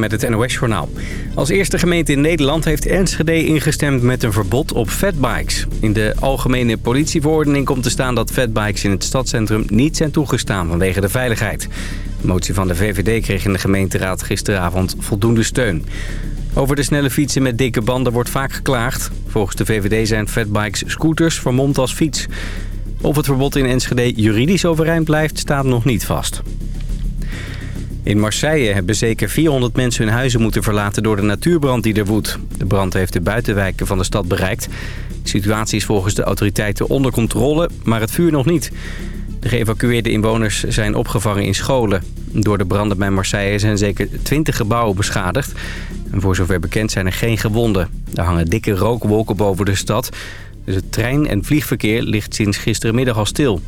Met het NOS-journaal. Als eerste gemeente in Nederland heeft Enschede ingestemd met een verbod op fatbikes. In de algemene politieverordening komt te staan dat fatbikes in het stadscentrum niet zijn toegestaan vanwege de veiligheid. De motie van de VVD kreeg in de gemeenteraad gisteravond voldoende steun. Over de snelle fietsen met dikke banden wordt vaak geklaagd. Volgens de VVD zijn fatbikes scooters vermomd als fiets. Of het verbod in Enschede juridisch overeind blijft, staat nog niet vast. In Marseille hebben zeker 400 mensen hun huizen moeten verlaten door de natuurbrand die er woedt. De brand heeft de buitenwijken van de stad bereikt. De situatie is volgens de autoriteiten onder controle, maar het vuur nog niet. De geëvacueerde inwoners zijn opgevangen in scholen. Door de branden bij Marseille zijn zeker 20 gebouwen beschadigd. En voor zover bekend zijn er geen gewonden. Er hangen dikke rookwolken boven de stad. Dus het trein- en vliegverkeer ligt sinds gisterenmiddag al stil.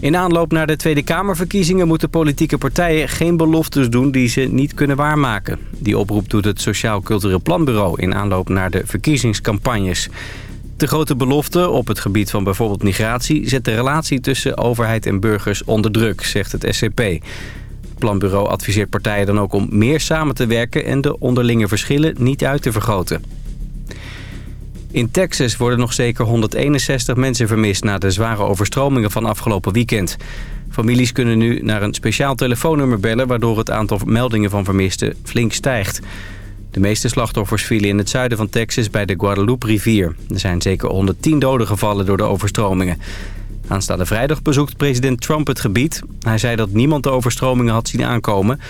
In aanloop naar de Tweede Kamerverkiezingen moeten politieke partijen geen beloftes doen die ze niet kunnen waarmaken. Die oproep doet het Sociaal Cultureel Planbureau in aanloop naar de verkiezingscampagnes. De grote belofte op het gebied van bijvoorbeeld migratie zet de relatie tussen overheid en burgers onder druk, zegt het SCP. Het planbureau adviseert partijen dan ook om meer samen te werken en de onderlinge verschillen niet uit te vergroten. In Texas worden nog zeker 161 mensen vermist na de zware overstromingen van afgelopen weekend. Families kunnen nu naar een speciaal telefoonnummer bellen... waardoor het aantal meldingen van vermisten flink stijgt. De meeste slachtoffers vielen in het zuiden van Texas bij de Guadalupe-rivier. Er zijn zeker 110 doden gevallen door de overstromingen. Aanstaande vrijdag bezoekt president Trump het gebied. Hij zei dat niemand de overstromingen had zien aankomen.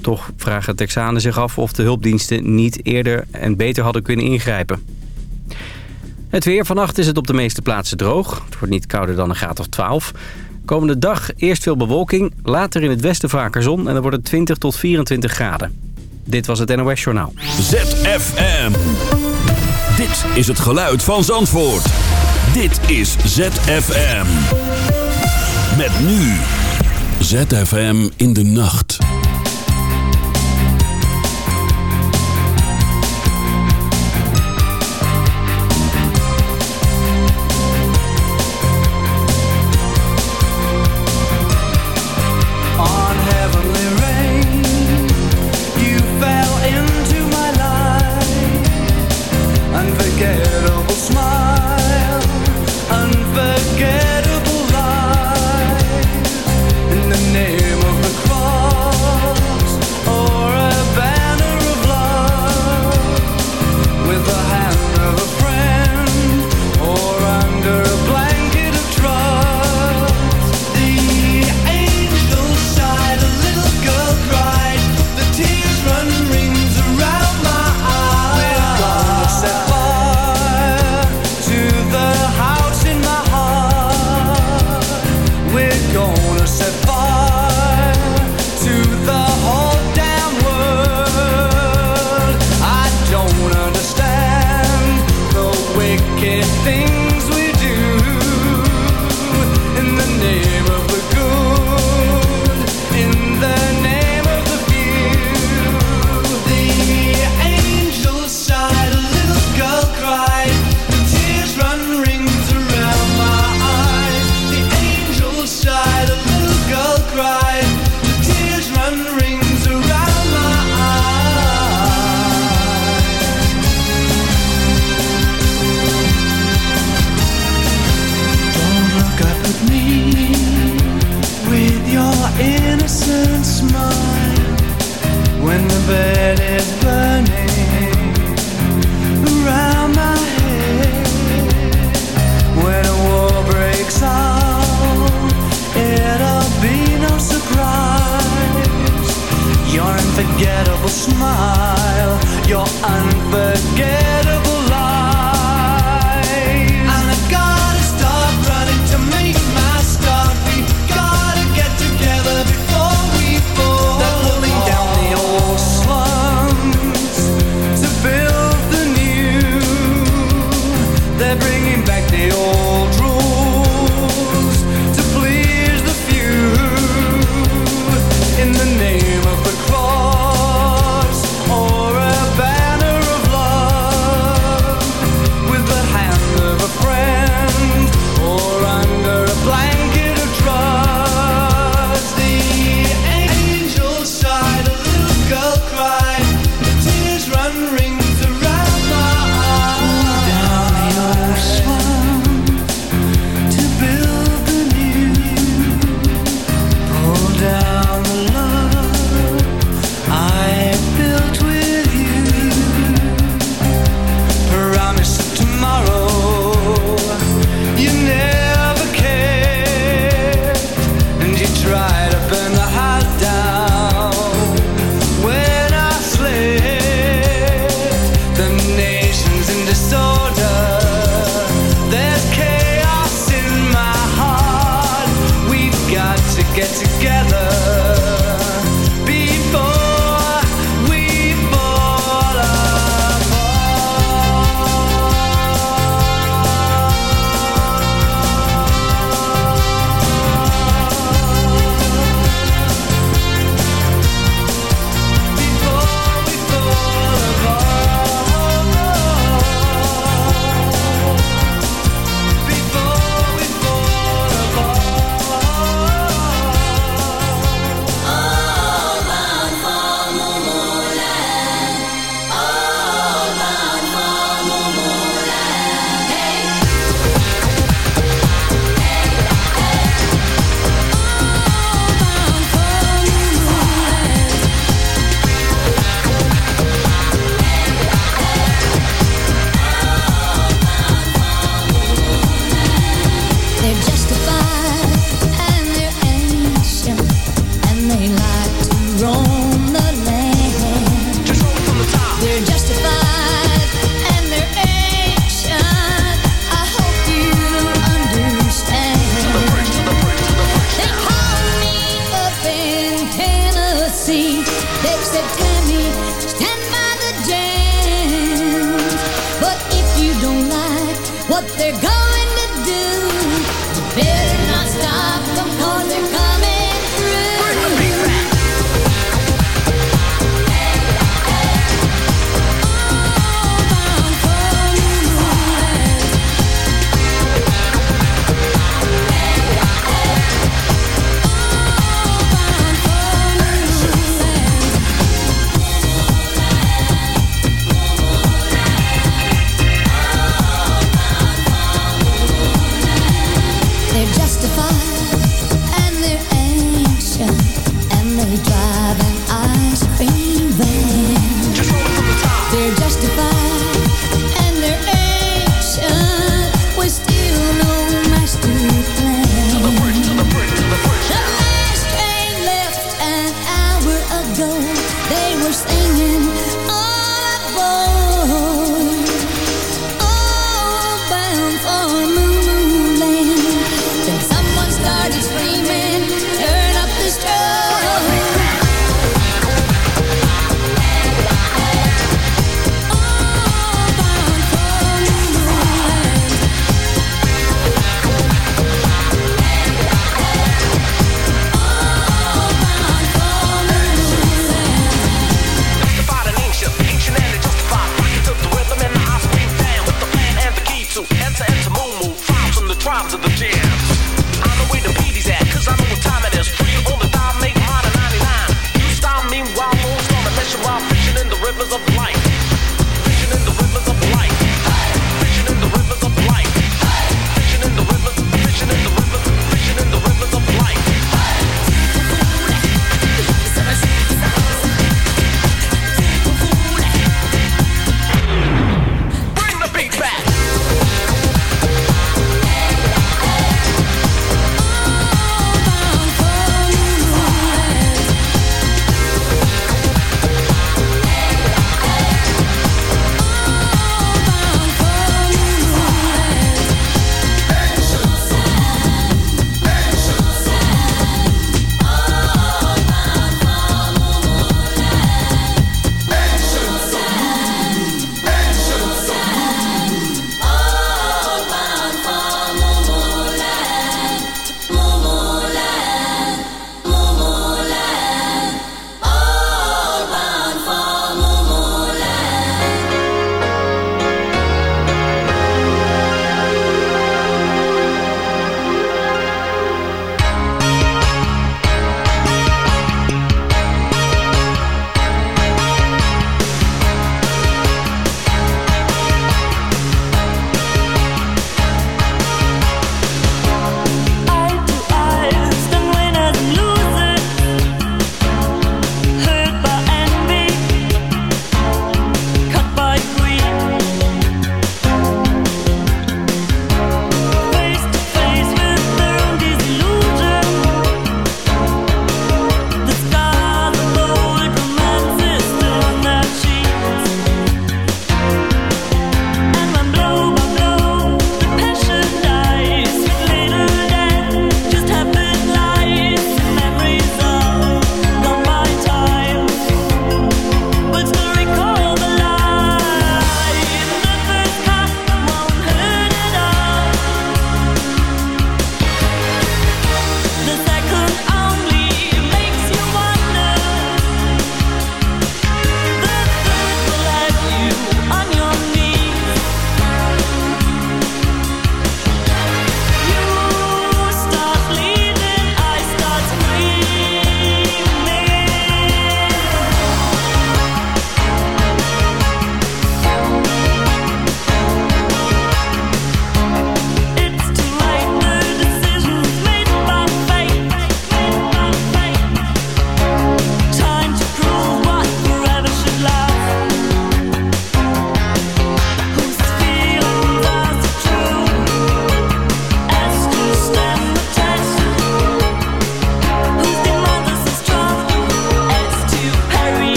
Toch vragen Texanen zich af of de hulpdiensten niet eerder en beter hadden kunnen ingrijpen. Het weer. Vannacht is het op de meeste plaatsen droog. Het wordt niet kouder dan een graad of 12. Komende dag eerst veel bewolking, later in het westen vaker zon... en dan wordt het 20 tot 24 graden. Dit was het NOS Journaal. ZFM. Dit is het geluid van Zandvoort. Dit is ZFM. Met nu. ZFM in de nacht.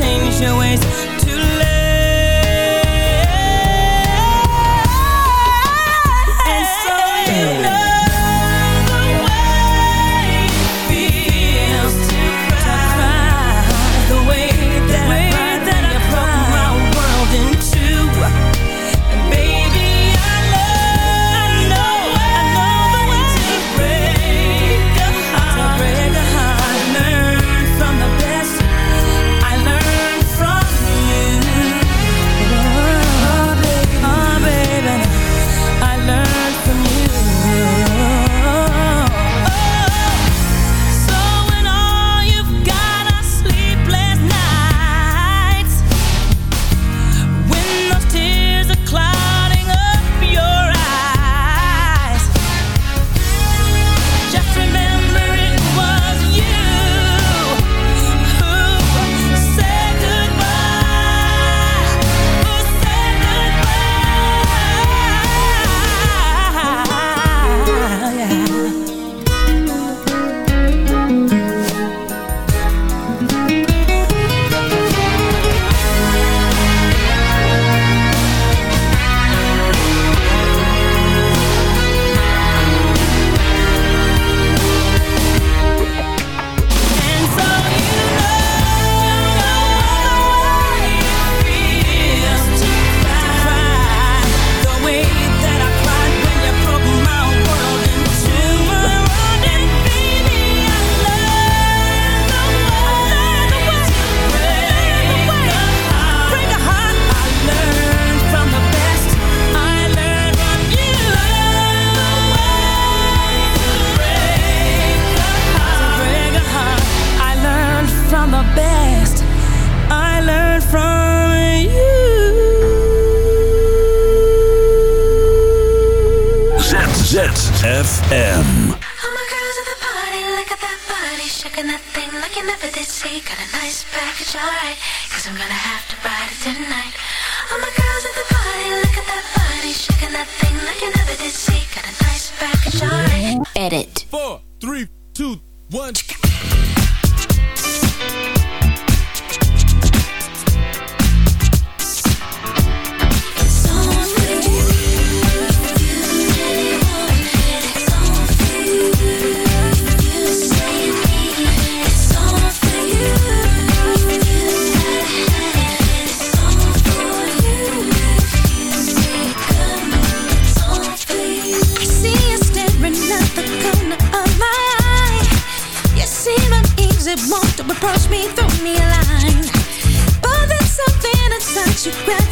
change your ways.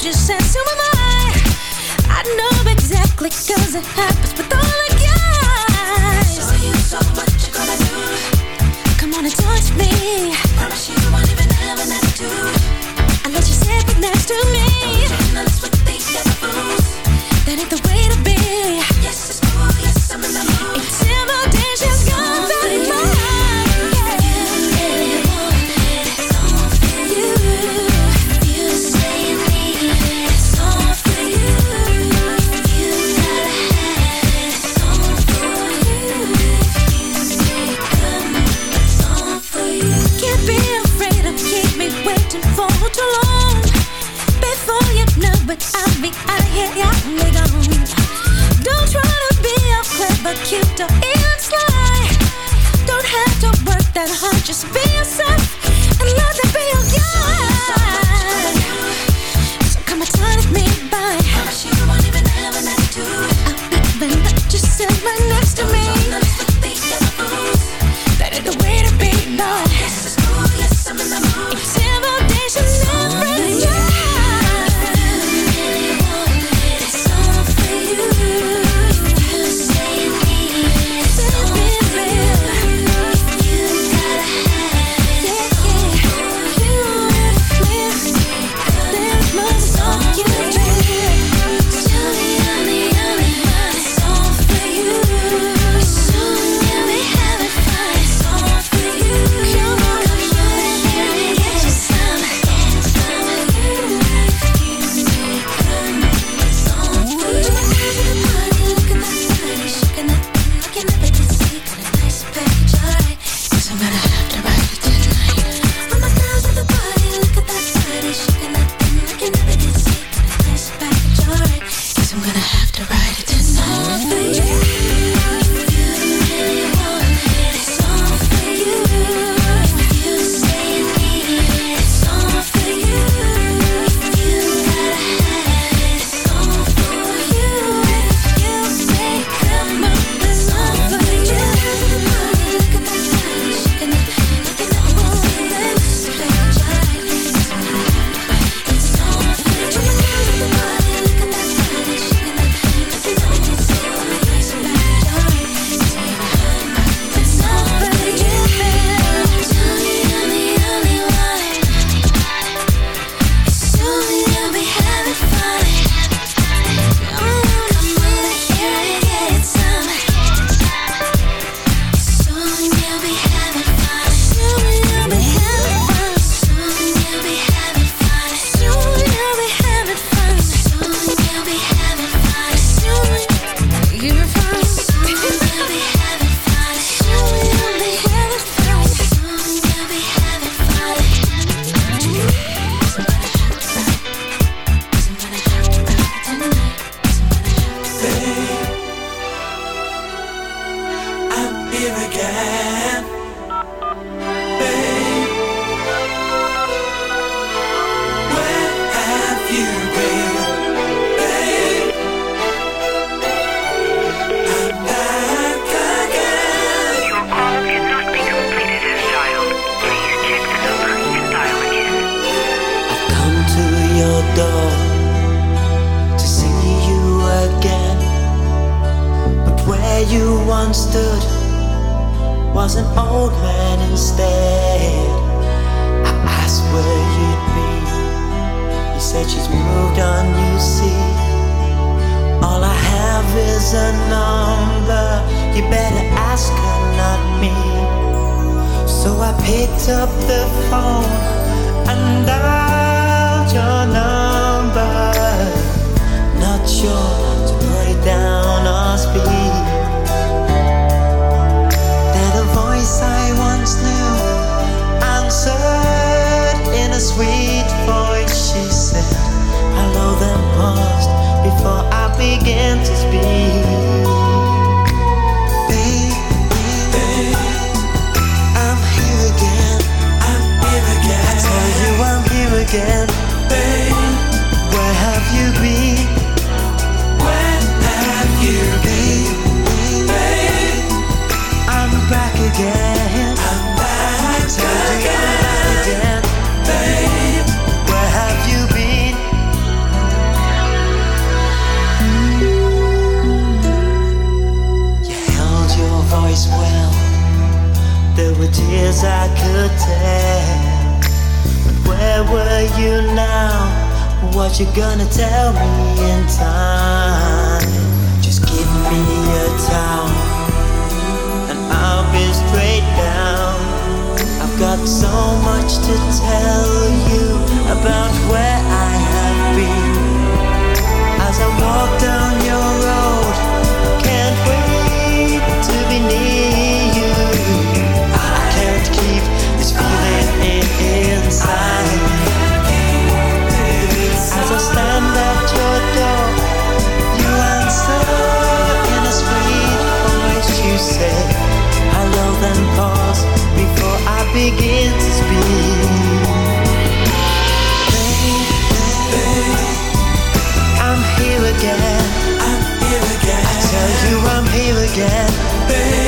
you said to my mind I know exactly cause it happens with all the guys. So you so what you gonna do. Come on and touch me. Promise you won't even have a night to I let you sit right next to me. Got so much to tell you about where again. Babe,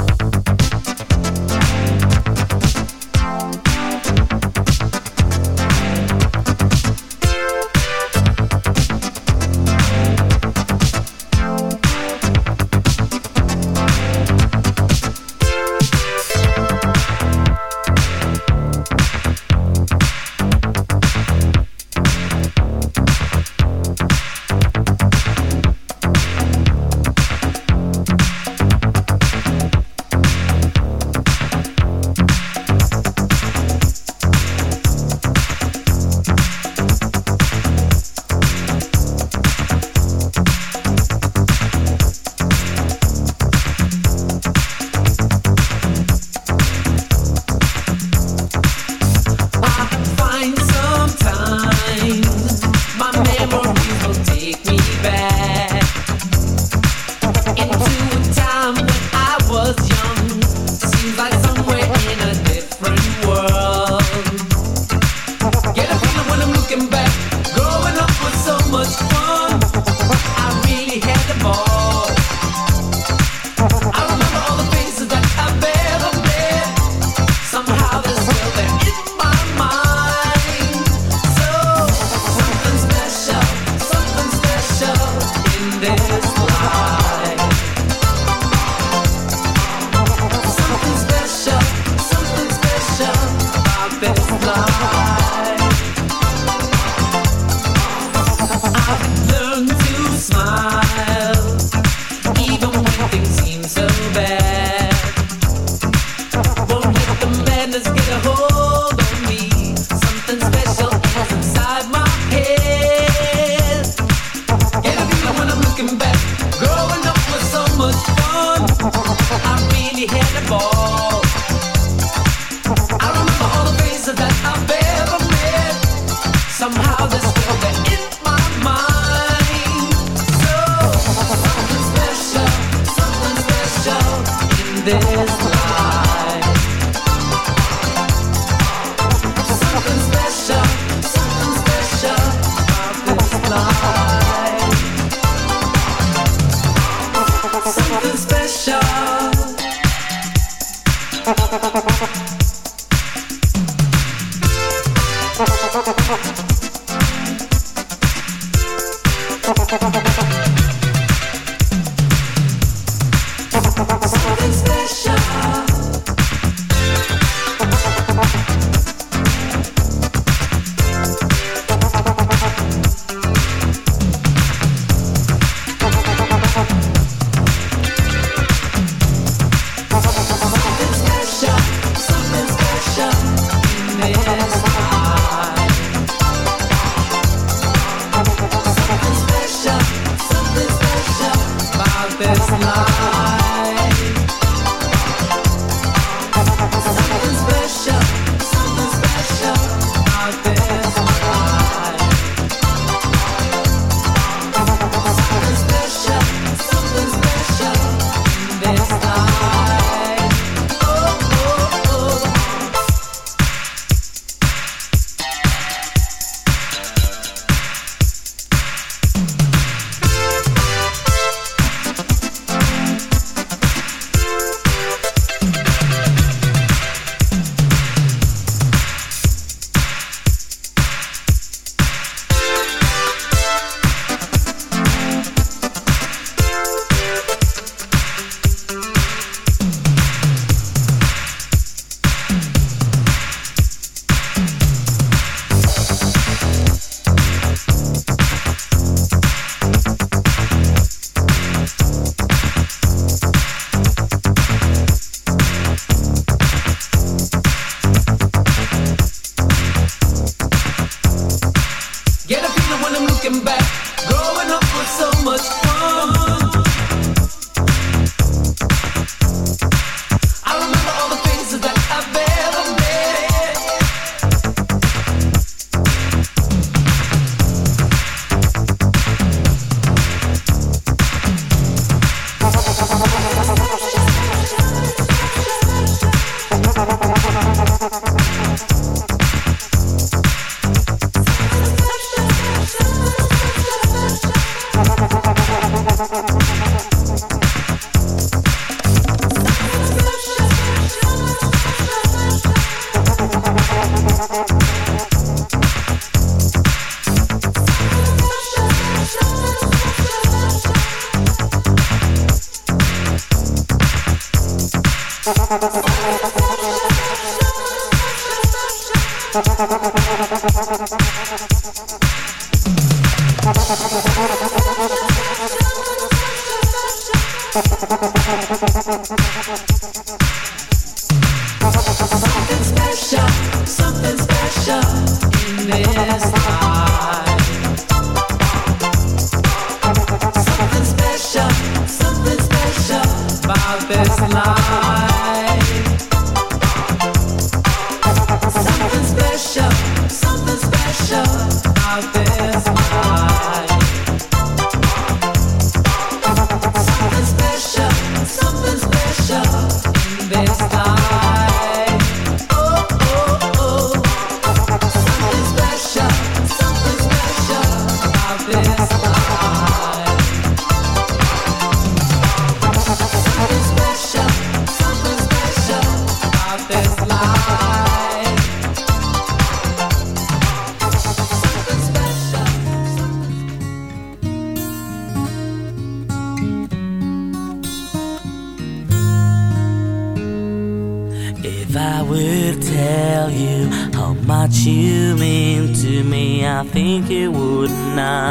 think it would not.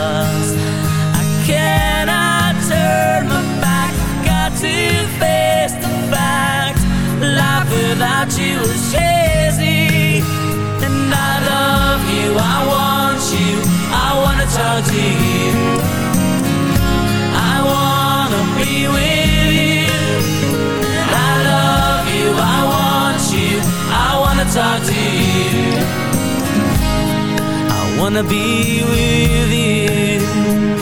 wanna be with you.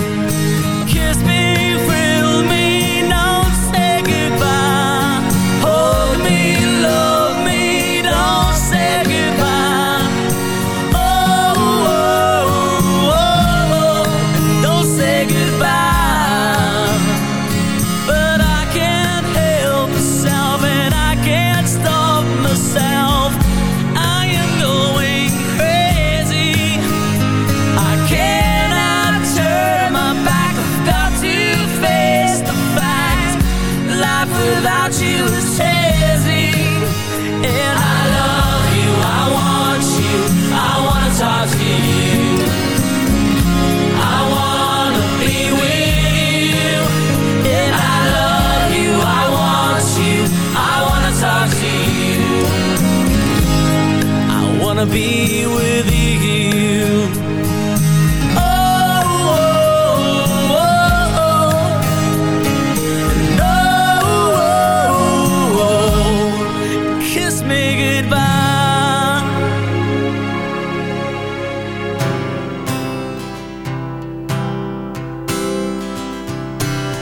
wanna be with you. Oh oh oh. oh, oh, oh, kiss me goodbye.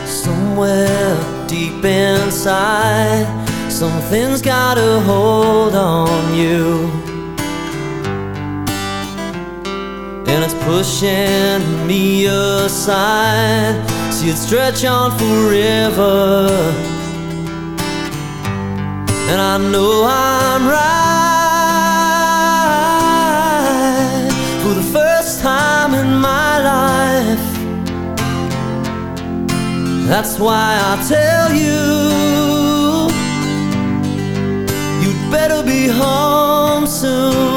Somewhere deep Inside, something's got a hold on. pushing me aside. See it stretch on forever. And I know I'm right for the first time in my life. That's why I tell you, you'd better be home soon.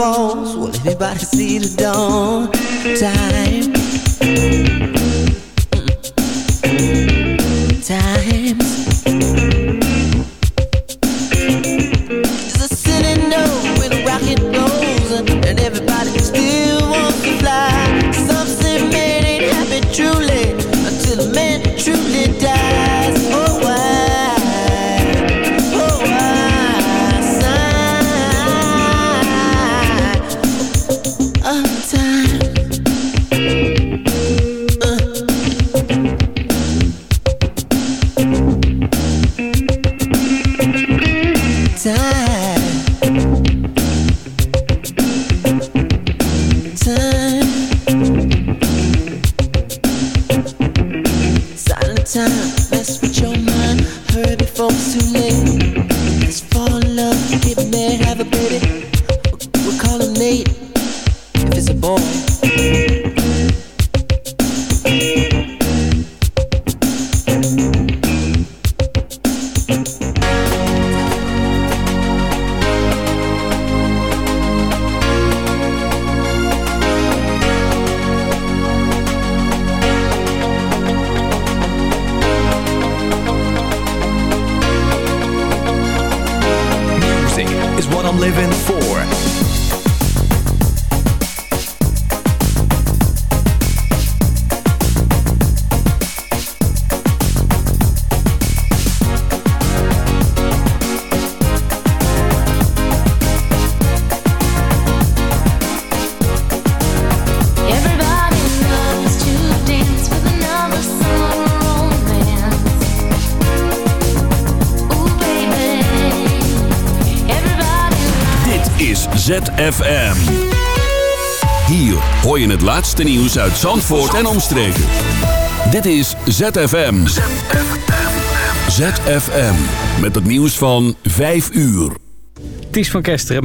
falls, will anybody see the dawn? Time laatste nieuws uit Zandvoort en omstreken. Dit is ZFM. ZFM. Met het nieuws van 5 uur. Ties van Kesteren